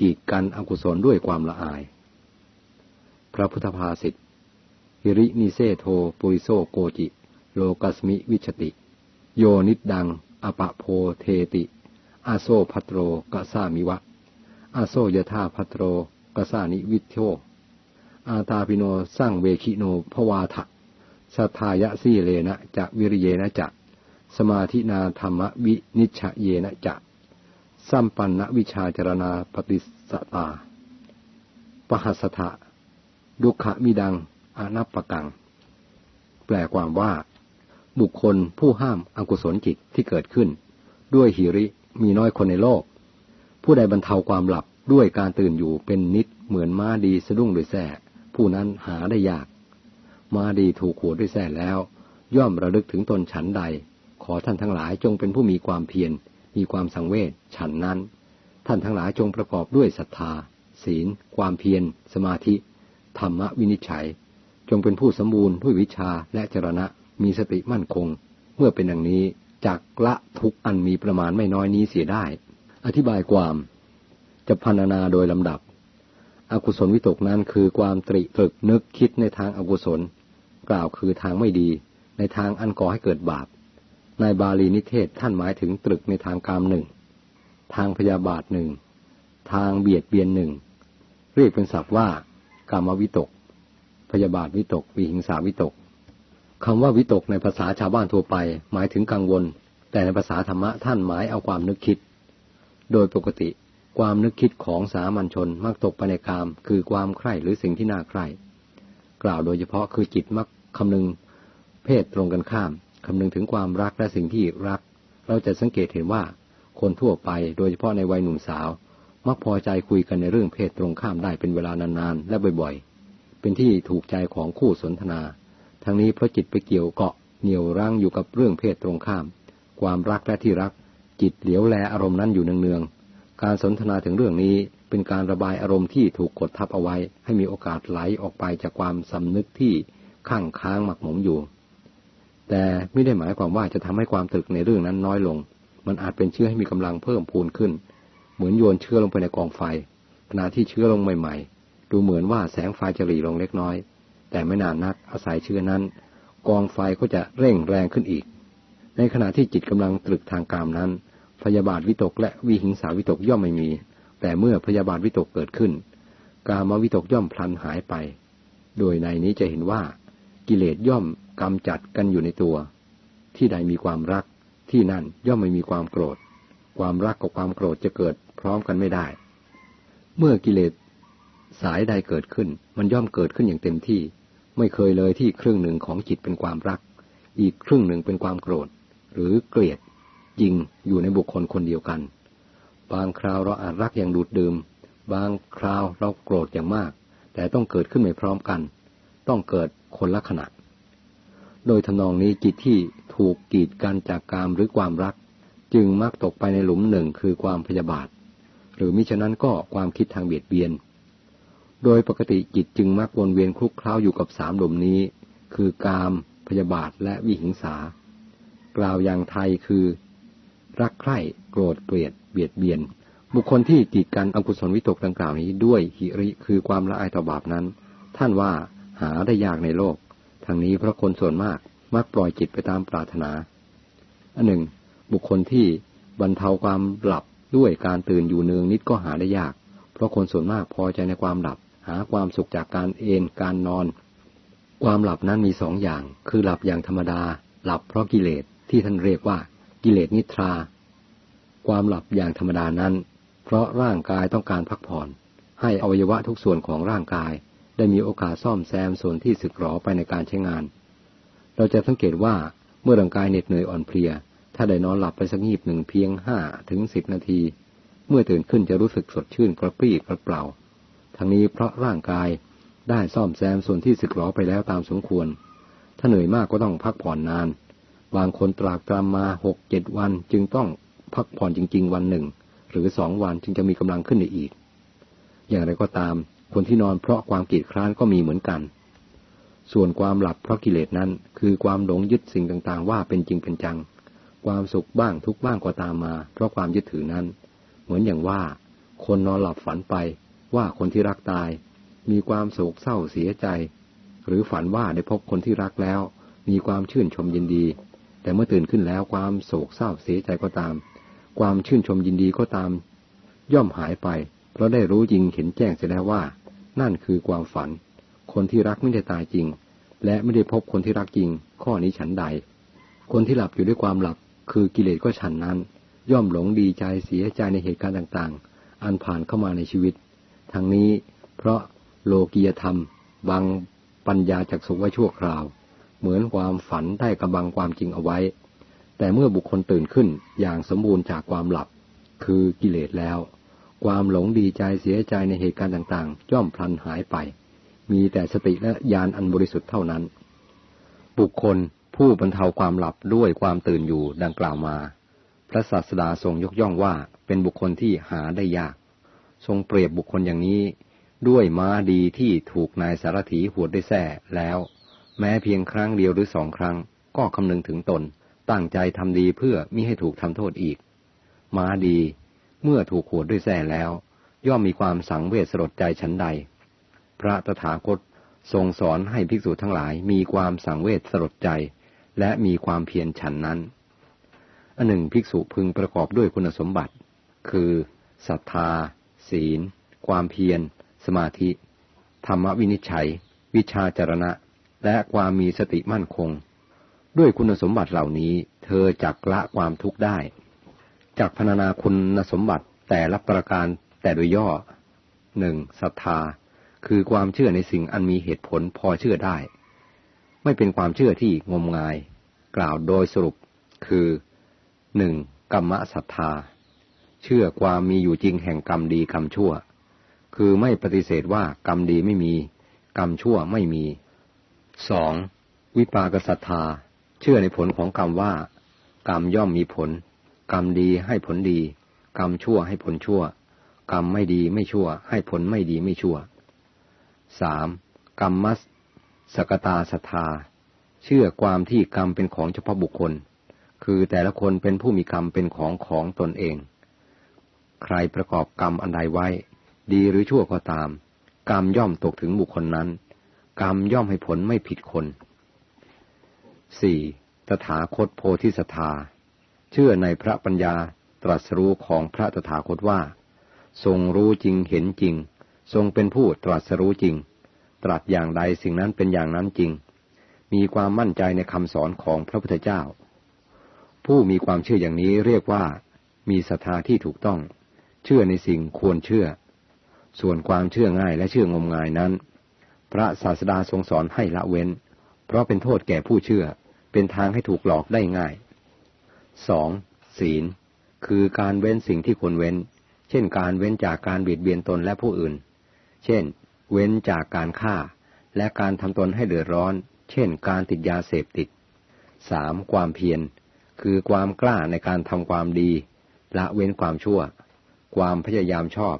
กีดกันอกุศลด้วยความละอาย พระพุทธภาษิตหิรินิเสโธ ปุริโส โกจิ โลกัสมิง วิชชติ โยนิททัง อปะโพเธติ อัสโส ภัทโรกะสามิวะ อัสโส ยถา ภัทโรกะสานิวิฏโฐ อาตาปิโนสังเวคิโนภวาถะสัทธายะสีเลนะจะวิริเยนะจะสมาธินาธัมมวินิจฉเยนะจะ สัมปันนวิชาจรณาปฏิสตา ปหัสถะดุขะมิดังอนัปปกัง แปลความว่า บุคคลผู้ห้ามอกุศลจิตที่เกิดขึ้น ด้วยหิริมีน้อยคนในโลก ผู้ใดบรรเทาความหลับด้วยการตื่นอยู่เป็นนิดเหมือนม้าดีสะดุ้งโดยแส่ผู้นั้นหาได้ยาก ม้าดีถูกขวดด้วยแส่แล้ว ย่อมระลึกถึงตนฉันใด ขอท่านทั้งหลายจงเป็นผู้มีความเพียร มีความสังเวชฉันนั้น ท่านทั้งหลายจงประกอบด้วยศรัทธา ศีล ความเพียร สมาธิ ธรรมวินิจฉัย จงเป็นผู้สมบูรณ์ด้วยวิชาและจรณะ มีสติมั่นคง เมื่อเป็นอย่างนี้จากละทุกอันมีประมาณไม่น้อยนี้เสียได้ อธิบายความ จะพันนาโดยลำดับ อกุศลวิตกนั้นคือความตริตรึกนึกคิดในทางอากุศล กล่าวคือทางไม่ดี ในทางอันก่อให้เกิดบาป ในบาลีนิเทศท่านหมายถึงตรึกในทางกามหนึ่ง ทางพยาบาทหนึ่ง ทางเบียดเบียนหนึ่ง เรียกเป็นศัพท์ว่ากามวิตก พยาบาทวิตก วิหิงสาวิตกคำว่าวิตกในภาษาชาวบ้านทั่วไป หมายถึงกังวล แต่ในภาษาธรรมะท่านหมายเอาความนึกคิด โดยปกติความนึกคิดของสามัญชนมักตกไปในกาม คือความใคร่หรือสิ่งที่น่าใคร่ กล่าวโดยเฉพาะคือจิตมักคำนึง เพศตรงกันข้าม คำนึงถึงความรักและสิ่งที่รัก เราจะสังเกตเห็นว่า คนทั่วไปโดยเฉพาะในวัยหนุ่มสาว มักพอใจคุยกันในเรื่องเพศตรงข้ามได้เป็นเวลานานๆและบ่อยๆ เป็นที่ถูกใจของคู่สนทนา ทั้งนี้เพราะจิตไปเกี่ยวเกาะเหนี่ยวรั้งอยู่กับเรื่องเพศตรงข้าม ความรักและที่รัก จิตเหลียวแลอารมณ์นั้นอยู่เนืองๆการสนทนาถึงเรื่องนี้เป็นการระบายอารมณ์ที่ถูกกดทับเอาไว้ ให้มีโอกาสไหลออกไปจากความสำนึกที่ข้างค้างหมักหมมอยู่ แต่ไม่ได้หมายความว่าจะทำให้ความตรึกในเรื่องนั้นน้อยลง มันอาจเป็นเชื้อให้มีกำลังเพิ่มพูนขึ้น เหมือนโยนเชื้อลงไปในกองไฟ ขณะที่เชื้อลงใหม่ ๆ ดูเหมือนว่าแสงไฟจะหลีลงเล็กน้อย แต่ไม่นานนักอาศัยเชื้อนั้น กองไฟก็จะเร่งแรงขึ้นอีก ในขณะที่จิตกำลังตรึกทางกามนั้น พยาบาทวิตกและวิหิงสาวิตกย่อมไม่มี แต่เมื่อพยาบาทวิตกเกิดขึ้น กามวิตกย่อมพลันหายไป โดยในนี้จะเห็นว่ากิเลสย่อม กำจัดกันอยู่ในตัว ที่ใดมีความรักที่นั่นย่อมไม่มีความโกรธ ความรักกับความโกรธจะเกิดพร้อมกันไม่ได้ เมื่อกิเลสสายใดเกิดขึ้น มันย่อมเกิดขึ้นอย่างเต็มที่ ไม่เคยเลยที่ครึ่งหนึ่งของจิตเป็นความรัก อีกครึ่งหนึ่งเป็นความโกรธ หรือเกลียดยิงอยู่ในบุคคลคนเดียวกัน บางคราวเราอาจรักอย่างดูดดื่ม บางคราวเราโกรธอย่างมาก แต่ต้องเกิดขึ้นไม่พร้อมกัน ต้องเกิดคนละขณะ โดยทำนองนี้จิตที่ถูกกีดกันจากกามหรือความรัก จึงมักตกไปในหลุมหนึ่งคือความพยาบาท หรือมิฉะนั้นก็ความคิดทางเบียดเบียน โดยปกติจิตจึงมักวนเวียนคลุกคล้าอยู่กับสามหลุมนี้ คือกาม พยาบาทและวิหิงสา กล่าวอย่างไทยคือ รักใคร่โกรธเกลียดเบียดเบียน บุคคลที่กีดกันอกุศลวิตกดังกล่าวนี้ด้วยหิริคือความละอายต่อบาปนั้น ท่านว่าหาได้ยากในโลก ทางนี้เพราะคนส่วนมากมักปล่อยจิตไปตามปรารถนาอันหนึ่ง บุคคลที่บรรเทาความหลับด้วยการตื่นอยู่เนืองนิดก็หาได้ยาก เพราะคนส่วนมากพอใจในความหลับ หาความสุขจากการเอนการนอน ความหลับนั้นมีสองอย่าง คือหลับอย่างธรรมดา หลับเพราะกิเลสที่ท่านเรียกว่ากิเลสนิทรา ความหลับอย่างธรรมดานั้น เพราะร่างกายต้องการพักผ่อน ให้อวัยวะทุกส่วนของร่างกาย ได้มีโอกาสซ่อมแซมส่วนที่สึกหรอไปในการใช้งาน เราจะสังเกตว่าเมื่อร่างกายเหน็ดเหนื่อยอ่อนเพลีย ถ้าได้นอนหลับไปสักงีบหนึ่งเพียงห้าถึงสิบนาที เมื่อตื่นขึ้นจะรู้สึกสดชื่นกระปรี้กระเปล่า ทั้งนี้เพราะร่างกายได้ซ่อมแซมส่วนที่สึกหรอไปแล้วตามสมควร ถ้าเหนื่อยมากก็ต้องพักผ่อนนาน บางคนตรากตรำมาหกเจ็ดวันจึงต้องพักผ่อนจริง ๆ วันหนึ่ง หรือสองวันจึงจะมีกำลังขึ้นได้อีก อย่างไรก็ตาม คนที่นอนเพราะความกีดคร้านก็มีเหมือนกัน ส่วนความหลับเพราะกิเลสนั้น คือความหลงยึดสิ่งต่างๆ ว่าเป็นจริงเป็นจัง ความสุขบ้างทุกบ้างก็ตามมา เพราะความยึดถือนั้น เหมือนอย่างว่า คนนอนหลับฝันไปว่าคนที่รักตาย มีความโศกเศร้าเสียใจ หรือฝันว่าได้พบคนที่รักแล้ว มีความชื่นชมยินดี แต่เมื่อตื่นขึ้นแล้วความโศกเศร้าเสียใจก็ตาม ความชื่นชมยินดีก็ตาม ย่อมหายไป เพราะได้รู้จริงเห็นแจ้งเสียแล้วว่า นั่นคือความฝัน คนที่รักไม่ได้ตายจริง และไม่ได้พบคนที่รักจริง ข้อนี้ฉันใด คนที่หลับอยู่ด้วยความหลับ คือกิเลสก็ฉันนั้น ย่อมหลงดีใจเสียใจในเหตุการณ์ต่างๆ อันผ่านเข้ามาในชีวิต ทั้งนี้เพราะโลกียธรรมบางปัญญาจากสุไว้ชั่วคราว เหมือนความฝันได้กำบังความจริงเอาไว้ แต่เมื่อบุคคลตื่นขึ้นอย่างสมบูรณ์จากความหลับ คือกิเลสแล้ว ความหลงดีใจเสียใจในเหตุการณ์ต่างๆย่อมพลันหายไป มีแต่สติและญาณอันบริสุทธิ์เท่านั้น บุคคลผู้บรรเทาความหลับด้วยความตื่นอยู่ดังกล่าวมา พระศาสดาทรงยกย่องว่าเป็นบุคคลที่หาได้ยาก ทรงเปรียบบุคคลอย่างนี้ ด้วยม้าดีที่ถูกนายสารถีหวดได้แส่แล้ว แม้เพียงครั้งเดียวหรือสองครั้ง ก็คำนึงถึงตน ตั้งใจทำดีเพื่อมิให้ถูกทำโทษอีก ม้าดี เมื่อถูกหวดด้วยแส่แล้ว ย่อมมีความสังเวชสลดใจฉันใด พระตถาคตทรงสอนให้ภิกษุทั้งหลายมีความสังเวชสลดใจ และมีความเพียรฉันนั้นอันหนึ่งภิกษุพึงประกอบด้วยคุณสมบัติ คือศรัทธา ศีล ความเพียร สมาธิ ธรรมวินิจฉัย วิชาจารณะ และความมีสติมั่นคง ด้วยคุณสมบัติเหล่านี้ เธอจักละความทุกข์ได้ จากพนานาคุณสมบัติแต่ละประการแต่โดยย่อหนึ่งศรัทธา คือความเชื่อในสิ่งอันมีเหตุผลพอเชื่อได้ ไม่เป็นความเชื่อที่งมงาย กล่าวโดยสรุป คือหนึ่งกรรมศรัทธา เชื่อความมีอยู่จริงแห่งกรรมดีกรรมชั่ว คือไม่ปฏิเสธว่ากรรมดีไม่มี กรรมชั่วไม่มีสองวิปากศรัทธา เชื่อในผลของกรรมว่า กรรมย่อมมีผล กรรมดีให้ผลดี กรรมชั่วให้ผลชั่ว กรรมไม่ดีไม่ชั่ว ให้ผลไม่ดีไม่ชั่วสามกรรมมัสสกตาศรัทธา เชื่อความที่กรรมเป็นของเฉพาะบุคคล คือแต่ละคนเป็นผู้มีกรรมเป็นของของตนเอง ใครประกอบกรรมอันใดไว้ ดีหรือชั่วก็ตาม กรรมย่อมตกถึงบุคคลนั้น กรรมย่อมให้ผลไม่ผิดคนสี่ตถาคตโพธิสัตธา เชื่อในพระปัญญาตรัสรู้ของพระตถาคตว่า ทรงรู้จริงเห็นจริง ทรงเป็นผู้ตรัสรู้จริง ตรัสอย่างใดสิ่งนั้นเป็นอย่างนั้นจริง มีความมั่นใจในคำสอนของพระพุทธเจ้า ผู้มีความเชื่ออย่างนี้เรียกว่า มีศรัทธาที่ถูกต้อง เชื่อในสิ่งควรเชื่อ ส่วนความเชื่อง่ายและเชื่องมงายนั้น พระศาสดาทรงสอนให้ละเว้น เพราะเป็นโทษแก่ผู้เชื่อ เป็นทางให้ถูกหลอกได้ง่าย สองศีล คือการเว้นสิ่งที่ควรเว้น เช่นการเว้นจากการเบียดเบียนตนและผู้อื่น เช่น เว้นจากการฆ่า และการทำตนให้เดือดร้อน เช่น การติดยาเสพติดสามความเพียร คือความกล้าในการทำความดีละเว้นความชั่ว ความพยายามชอบ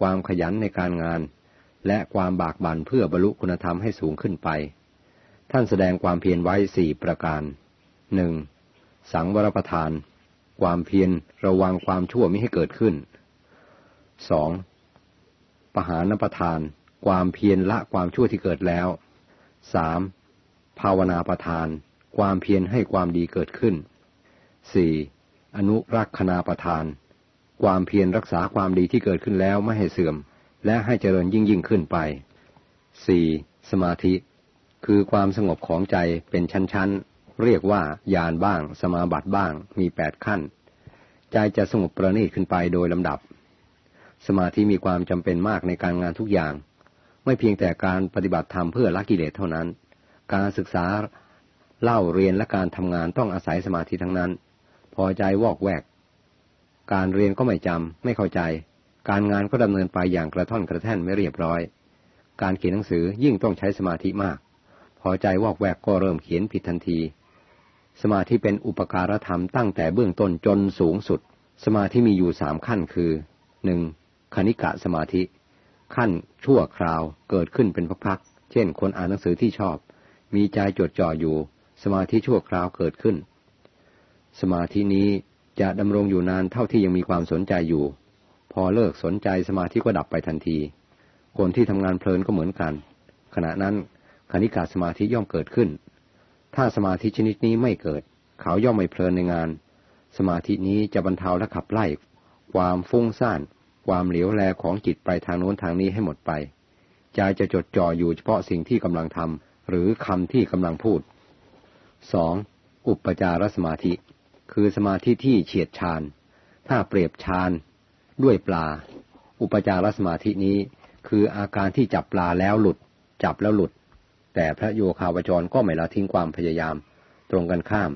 ความขยันในการงาน และความบากบั่นเพื่อบรรลุคุณธรรมให้สูงขึ้นไป ท่านแสดงความเพียรไว้สี่ประการหนึ่ง สังวรประทาน ความเพียรระวังความชั่วไม่ให้เกิดขึ้นสองปหานประทาน ความเพียรละความชั่วที่เกิดแล้วสามภาวนาประทาน ความเพียรให้ความดีเกิดขึ้นสี่อนุรักษณาประทาน ความเพียรรักษาความดีที่เกิดขึ้นแล้วไม่ให้เสื่อม และให้เจริญยิ่งยิ่งขึ้นไปสี่สมาธิ คือความสงบของใจเป็นชั้นๆ เรียกว่าญาณบ้าง สมาบัติบ้าง มีแปดขั้น ใจจะสงบประณีตขึ้นไปโดยลำดับ สมาธิมีความจำเป็นมากในการงานทุกอย่าง ไม่เพียงแต่การปฏิบัติธรรมเพื่อละกิเลสเท่านั้น การศึกษาเล่าเรียนและการทำงานต้องอาศัยสมาธิทั้งนั้น พอใจวอกแวก การเรียนก็ไม่จำไม่เข้าใจ การงานก็ดำเนินไปอย่างกระท่อนกระแท่นไม่เรียบร้อย การเขียนหนังสือยิ่งต้องใช้สมาธิมาก พอใจวอกแวกก็เริ่มเขียนผิดทันที สมาธิเป็นอุปการธรรมตั้งแต่เบื้องต้นจนสูงสุด สมาธิมีอยู่สามขั้นคือหนึ่งคณิกะสมาธิ ขั้นชั่วคราวเกิดขึ้นเป็นพักๆ เช่น คนอ่านหนังสือที่ชอบ มีใจจดจ่ออยู่ สมาธิชั่วคราวเกิดขึ้น สมาธินี้จะดำรงอยู่นานเท่าที่ยังมีความสนใจอยู่พพอเลิกสนใจสมาธิก็ดับไปทันที คนที่ทำงานเพลินก็เหมือนกัน ขณะนั้นคณิกาสมาธิย่อมเกิดขึ้น ถ้าสมาธิชนิดนี้ไม่เกิด เขาย่อมไม่เพลินในงาน สมาธินี้จะบรรเทาและขับไล่ ความฟุ้งซ่าน ความเหลียวแลของจิตไปทางโน้นทางนี้ให้หมดไป ใจจะจดจ่ออยู่เฉพาะสิ่งที่กำลังทำหรือคำที่กำลังพูดสองอุปจารสมาธิ คือสมาธิที่เฉียดฌาน ถ้าเปรียบฌานด้วยปลา อุปจารสมาธินี้คืออาการที่จับปลาแล้วหลุด จับแล้วหลุด แต่พระโยคาวจรก็ไม่ละทิ้งความพยายาม ตรงกันข้าม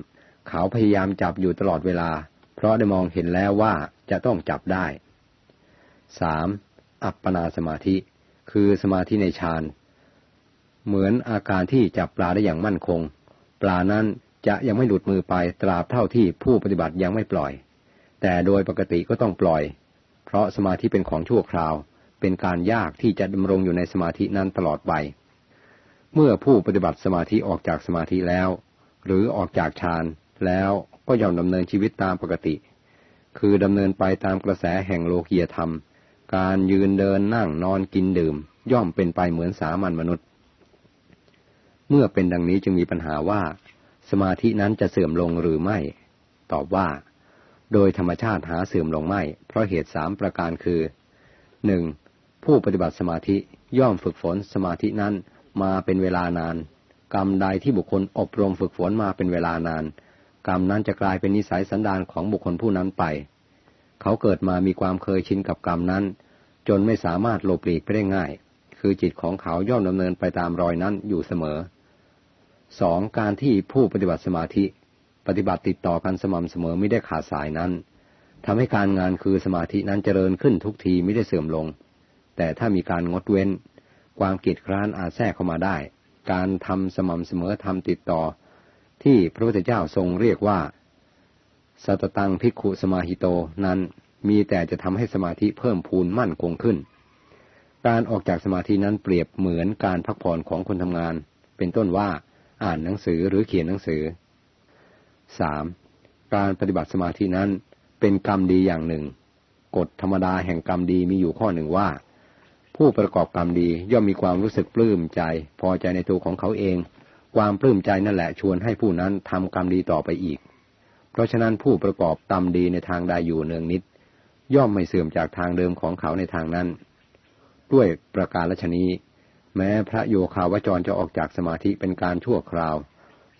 เขาพยายามจับอยู่ตลอดเวลา เพราะได้มองเห็นแล้วว่าจะต้องจับได้สามอัปปนาสมาธิ คือสมาธิในฌาน เหมือนอาการที่จับปลาได้อย่างมั่นคง ปลานั้นจะยังไม่หลุดมือไปตราบเท่าที่ผู้ปฏิบัติยังไม่ปล่อย แต่โดยปกติก็ต้องปล่อย เพราะสมาธิเป็นของชั่วคราว เป็นการยากที่จะดำรงอยู่ในสมาธินั้นตลอดไป เมื่อผู้ปฏิบัติสมาธิออกจากสมาธิแล้ว หรือออกจากฌานแล้วก็ย่อมดำเนินชีวิตตามปกติ คือดำเนินไปตามกระแสแห่งโลกียธรรม การยืนเดินนั่งนอนกินดื่ม ย่อมเป็นไปเหมือนสามัญมนุษย์ เมื่อเป็นดังนี้จึงมีปัญหาว่า สมาธินั้นจะเสื่อมลงหรือไม่ ตอบว่า โดยธรรมชาติหาเสื่อมลงไม่ เพราะเหตุสามประการคือหนึ่งผู้ปฏิบัติสมาธิย่อมฝึกฝนสมาธินั้น มาเป็นเวลานาน กรรมใดที่บุคคลอบรมฝึกฝนมาเป็นเวลานาน กรรมนั้นจะกลายเป็นนิสัยสันดานของบุคคลผู้นั้นไป เขาเกิดมามีความเคยชินกับกรรมนั้น จนไม่สามารถหลบหลีกไปได้ง่าย คือจิตของเขาย่อมดำเนินไปตามรอยนั้นอยู่เสมอสองการที่ผู้ปฏิบัติสมาธิ ปฏิบัติติดต่อกันสม่ำเสมอไม่ได้ขาดสายนั้นทำให้การงานคือสมาธินั้นเจริญขึ้นทุกทีไม่ได้เสื่อมลง แต่ถ้ามีการงดเว้น ความกีดคร้านอาจแทรกเข้ามาได้ การทำสม่ำเสมอทำติดต่อ ที่พระพุทธเจ้าทรงเรียกว่า สัตตังพิกขุสมาหิโตนั้นมีแต่จะทำให้สมาธิเพิ่มพูนมั่นคงขึ้น การออกจากสมาธินั้นเปรียบเหมือนการพักผ่อนของคนทำงาน เป็นต้นว่าอ่านหนังสือหรือเขียนหนังสือสามการปฏิบัติสมาธินั้นเป็นกรรมดีอย่างหนึ่ง กฎธรรมดาแห่งกรรมดีมีอยู่ข้อหนึ่งว่า ผู้ประกอบกรรมดีย่อมมีความรู้สึกปลื้มใจ พอใจในตัวของเขาเอง ความปลื้มใจนั่นแหละชวนให้ผู้นั้นทำกรรมดีต่อไปอีก เพราะฉะนั้นผู้ประกอบกรรมดีในทางใดอยู่เนืองนิด ย่อมไม่เสื่อมจากทางเดิมของเขาในทางนั้น ด้วยประการลชนีแม้พระโยคาวจรจะออกจากสมาธิเป็นการชั่วคราว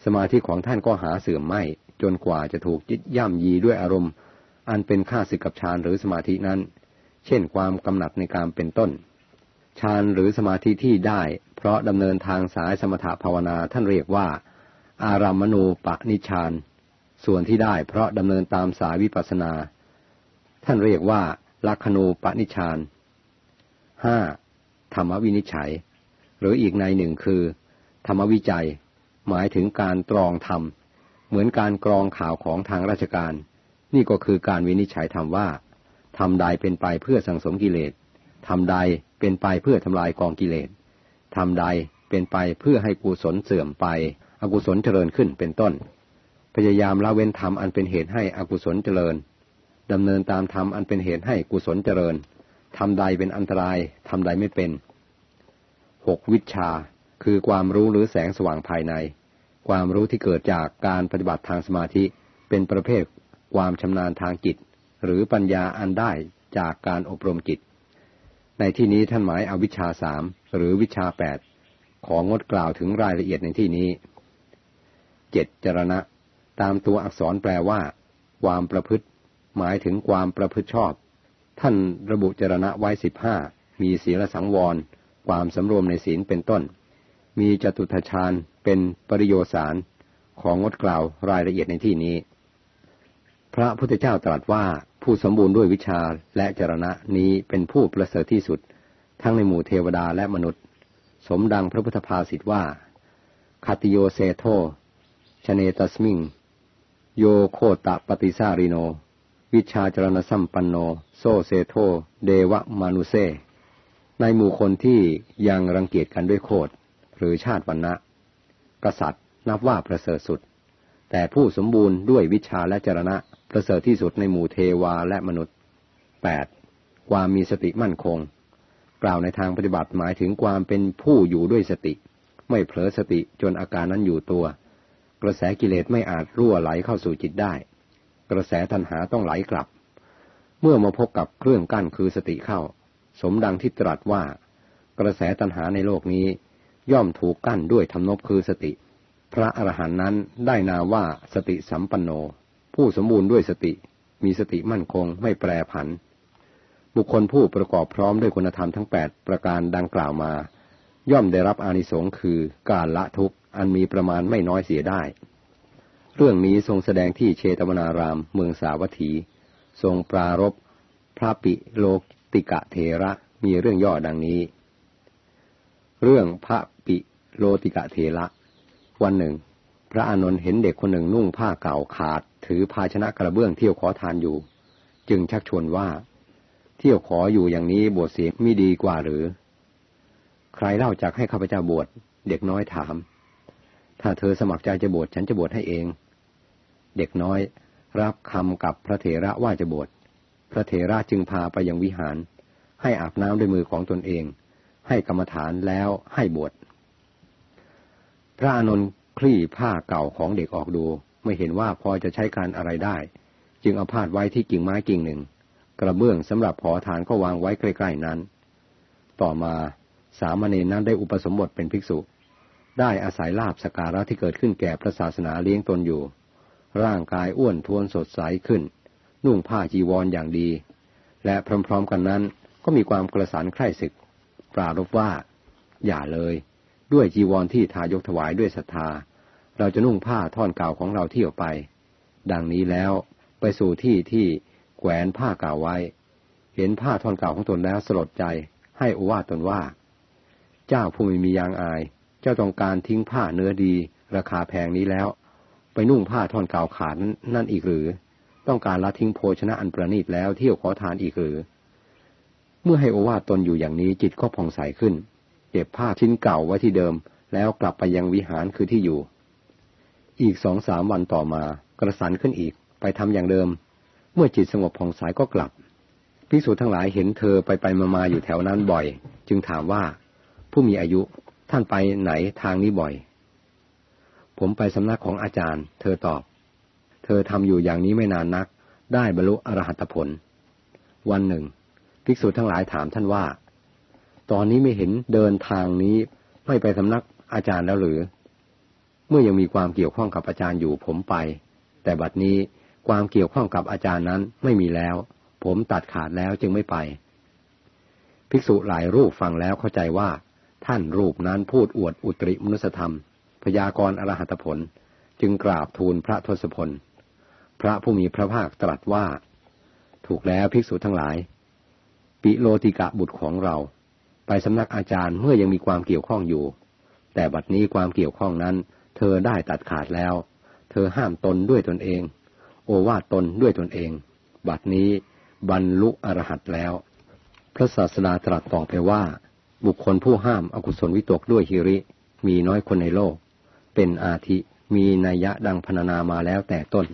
สมาธิของท่านก็หาเสื่อมไม่ จนกว่าจะถูกจิตย่ำยีด้วยอารมณ์ อันเป็นค่าศึกกับฌานหรือสมาธินั้น เช่นความกำหนัดในการเป็นต้น ฌานหรือสมาธิที่ได้ เพราะดำเนินทางสายสมถภาวนาท่านเรียกว่า อารามณูปนิชานส่วนที่ได้เพราะดำเนินตามสายวิปัสนา ท่านเรียกว่าลักขณูปนิชานห้าธรรมวินิจฉัย หรืออีกในหนึ่งคือ ธรรมวิจัย หมายถึงการตรองธรรม เหมือนการกรองข่าวของทางราชการ นี่ก็คือการวินิจฉัยธรรมว่าทำใดเป็นไปเพื่อสังสมกิเลส ทำใดเป็นไปเพื่อทำลายกองกิเลสทำใดเป็นไปเพื่อให้กุศลเสื่อมไป อกุศลเจริญขึ้นเป็นต้น พยายามละเว้นธรรมอันเป็นเหตุให้อกุศลเจริญดำเนินตามธรรมอันเป็นเหตุให้กุศลเจริญทำใดเป็นอันตรายทำใดไม่เป็นหกวิชา คือความรู้หรือแสงสว่างภายใน ความรู้ที่เกิดจากการปฏิบัติทางสมาธิ เป็นประเภทความชำนาญทางจิต หรือปัญญาอันได้จากการอบรมจิต ในที่นี้ท่านหมายเอาวิชาสามหรือวิชาแปดของงดกล่าวถึงรายละเอียดในที่นี้เจ็ดจรณะ ตามตัวอักษรแปลว่า ความประพฤติ หมายถึงความประพฤติชอบ ท่านระบุจรณะไว้สิบห้ามีศีลสังวร ความสำรวมในศีลเป็นต้น มีจตุทชาญเป็นปริโยสารของงดกล่าวรายละเอียดในที่นี้ พระพุทธเจ้าตรัสว่า ผู้สมบูรณ์ด้วยวิชาและจรณะนี้เป็นผู้ประเสริฐที่สุด ทั้งในหมู่เทวดาและมนุษย์ สมดังพระพุทธภาษิตว่าขัตติโยเสฏโฐ ชเนตัสมิง เยโคตตะปฏิสาริโน วิชชาจรณสัมปันโน โส เสฏโฐ เทวะมานุเส ในหมู่คนที่ยังรังเกียจกันด้วยโคตรหรือชาติวรรณะกษัตริย์นับว่าประเสริฐสุด แต่ผู้สมบูรณ์ด้วยวิชชาและจรณะ ประเสริฐที่สุดในหมู่เทวาและมนุษย์ 8. ความมีสติมั่นคง กล่าวในทางปฏิบัติหมายถึงความเป็นผู้อยู่ด้วยสติ ไม่เผลอสติจนอาการนั้นอยู่ตัว กระแสกิเลสไม่อาจรั่วไหลเข้าสู่จิตได้ กระแสตัณหาต้องไหลกลับ เมื่อมาพบกับเครื่องกั้นคือสติเข้า สมดังที่ตรัสว่า กระแสตัณหาในโลกนี้ ย่อมถูกกั้นด้วยธรรมนบคือสติ พระอรหันต์นั้นได้นาว่าสติสัมปันโน ผู้สมบูรณ์ด้วยสติ มีสติมั่นคงไม่แปรผัน บุคคลผู้ประกอบพร้อมด้วยคุณธรรมทั้งแปดประการดังกล่าวมา ย่อมได้รับอานิสงค์คือการละทุกข์อันมีประมาณไม่น้อยเสียได้ เรื่องนี้ทรงแสดงที่เชตวนาราม เมืองสาวัตถี ทรงปรารบพระปิโลติกะเทระมีเรื่องย่อดังนี้ เรื่องพระปิโลติกะเทระ วันหนึ่ง พระอานนท์เห็นเด็กคนหนึ่งนุ่งผ้าเก่าขาด ถือภาชนะกระเบื้องเที่ยวขอทานอยู่ จึงชักชวนว่า เที่ยวขออยู่อย่างนี้บวชเสียไม่ดีกว่าหรือ ใครเล่าจากให้ข้าพเจ้าบวชเด็กน้อยถาม ถ้าเธอสมัครใจจะบวชฉันจะบวชให้เอง เด็กน้อย รับคำกับพระเถระว่าจะบวชพระเถระจึงพาไปยังวิหาร ให้อาบน้ำด้วยมือของตนเอง ให้กรรมฐานแล้วให้บวชพระอานนคลี่ผ้าเก่าของเด็กออกดู ไม่เห็นว่าพอจะใช้การอะไรได้ จึงเอาพาดไว้ที่กิ่งไม้กิ่งหนึ่ง กระเบื้องสำหรับขอทานก็วางไว้ใกล้ๆนั้น ต่อมาสามเณรนั้นได้อุปสมบทเป็นภิกษุ ได้อาศัยลาบสการะที่เกิดขึ้นแก่พระศาสนาเลี้ยงตนอยู่ ร่างกายอ้วนท้วนสดใสขึ้น นุ่งผ้าจีวรออย่างดี และพร้อมๆกันนั้นก็มีความกระสานใคร่ศึก ปรารบว่า อย่าเลย ด้วยจีวรที่ทายกถวายด้วยศรัทธา เราจะนุ่งผ้าท่อนเก่าของเราเที่ยวไป ดังนี้แล้วไปสู่ที่ที่แขวนผ้าเก่าไว้ เห็นผ้าท่อนเก่าของตนแล้วสลดใจให้อวาตนว่า เจ้าผู้ไม่มียางอาย เจ้าต้องการทิ้งผ้าเนื้อดี ราคาแพงนี้แล้ว ไปนุ่งผ้าท่อนเก่าขาดนั่นอีกหรือ ต้องการละทิ้งโภชนะอันประณีตแล้วเที่ยวขอทานอีกหรือ เมื่อให้อวาตนอยู่อย่างนี้จิตก็ผ่องใสขึ้น เก็บผ้าชิ้นเก่าไว้ที่เดิม แล้วกลับไปยังวิหารคือที่อยู่ อีกสองสามวันต่อมากระสันขึ้นอีก ไปทำอย่างเดิม เมื่อจิตสงบผ่องใสก็กลับพิสูจทั้งหลายเห็นเธอไปไปมามาอยู่แถวนั้นบ่อย จึงถามว่า ผู้มีอายุท่านไปไหนทางนี้บ่อย ผมไปสำนักของอาจารย์ เธอตอบ เธอทำอยู่อย่างนี้ไม่นานนัก ได้บรรลุอรหัตผล วันหนึ่ง ภิกษุทั้งหลายถามท่านว่า ตอนนี้ไม่เห็นเดินทางนี้ไม่ไปสำนักอาจารย์แล้วหรือ เมื่อยังมีความเกี่ยวข้องกับอาจารย์อยู่ผมไป แต่บัดนี้ความเกี่ยวข้องกับอาจารย์นั้นไม่มีแล้ว ผมตัดขาดแล้วจึงไม่ไป ภิกษุหลายรูปฟังแล้วเข้าใจว่า ท่านรูปนั้นพูดอวดอุตริมนุสธรรม พยากรอรหัตผล จึงกราบทูลพระทศพล พระผู้มีพระภาคตรัสว่า ถูกแล้วภิกษุทั้งหลาย ปิโลติกะบุตรของเรา ไปสำนักอาจารย์เมื่อยังมีความเกี่ยวข้องอยู่ แต่บัดนี้ความเกี่ยวข้องนั้น เธอได้ตัดขาดแล้ว เธอห้ามตนด้วยตนเอง โอวาตนด้วยตนเอง บัดนี้บรรลุอรหัตแล้ว พระศาสดาตรัสต่อไปว่า บุคคลผู้ห้ามอกุศลวิตกด้วยฮิริ มีน้อยคนในโลก เป็นอาทิมีนัยยะดังพรรณนามาแล้วแต่ต้น